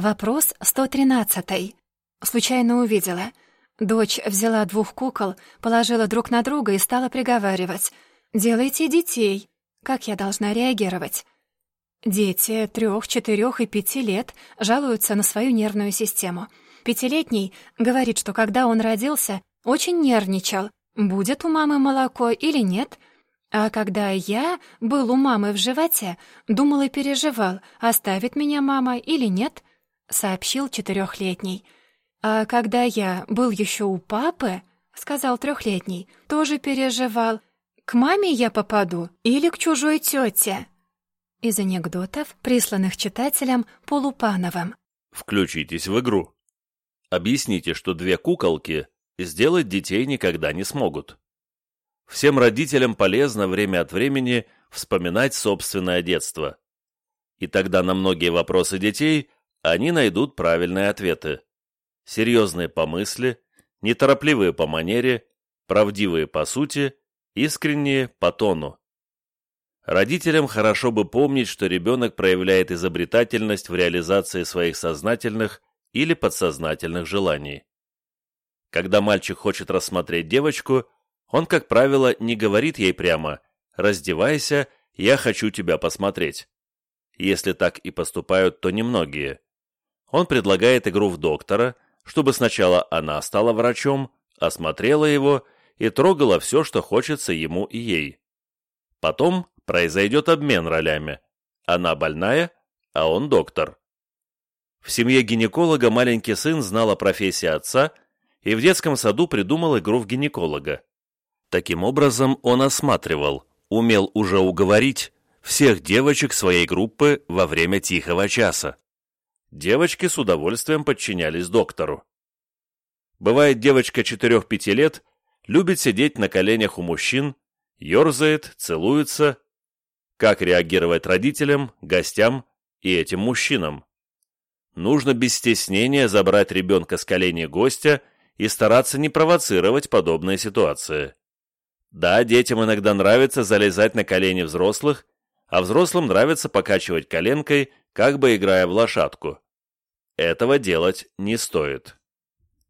Вопрос 113. Случайно увидела. Дочь взяла двух кукол, положила друг на друга и стала приговаривать. «Делайте детей». Как я должна реагировать? Дети трех, четырех и пяти лет жалуются на свою нервную систему. Пятилетний говорит, что когда он родился, очень нервничал, будет у мамы молоко или нет. А когда я был у мамы в животе, думал и переживал, оставит меня мама или нет, сообщил четырехлетний. А когда я был еще у папы, сказал трехлетний, тоже переживал, к маме я попаду или к чужой тете из анекдотов, присланных читателям Полупановым. Включитесь в игру. Объясните, что две куколки сделать детей никогда не смогут. Всем родителям полезно время от времени вспоминать собственное детство. И тогда на многие вопросы детей они найдут правильные ответы. Серьезные по мысли, неторопливые по манере, правдивые по сути, искренние по тону. Родителям хорошо бы помнить, что ребенок проявляет изобретательность в реализации своих сознательных или подсознательных желаний. Когда мальчик хочет рассмотреть девочку, он, как правило, не говорит ей прямо «раздевайся, я хочу тебя посмотреть». Если так и поступают, то немногие. Он предлагает игру в доктора, чтобы сначала она стала врачом, осмотрела его и трогала все, что хочется ему и ей. Потом произойдет обмен ролями. Она больная, а он доктор. В семье гинеколога маленький сын знал о профессии отца и в детском саду придумал игру в гинеколога. Таким образом, он осматривал, умел уже уговорить всех девочек своей группы во время тихого часа. Девочки с удовольствием подчинялись доктору. Бывает, девочка 4-5 лет любит сидеть на коленях у мужчин, ерзает, целуется, как реагировать родителям, гостям и этим мужчинам? Нужно без стеснения забрать ребенка с коленей гостя и стараться не провоцировать подобные ситуации. Да, детям иногда нравится залезать на колени взрослых, а взрослым нравится покачивать коленкой, как бы играя в лошадку. Этого делать не стоит.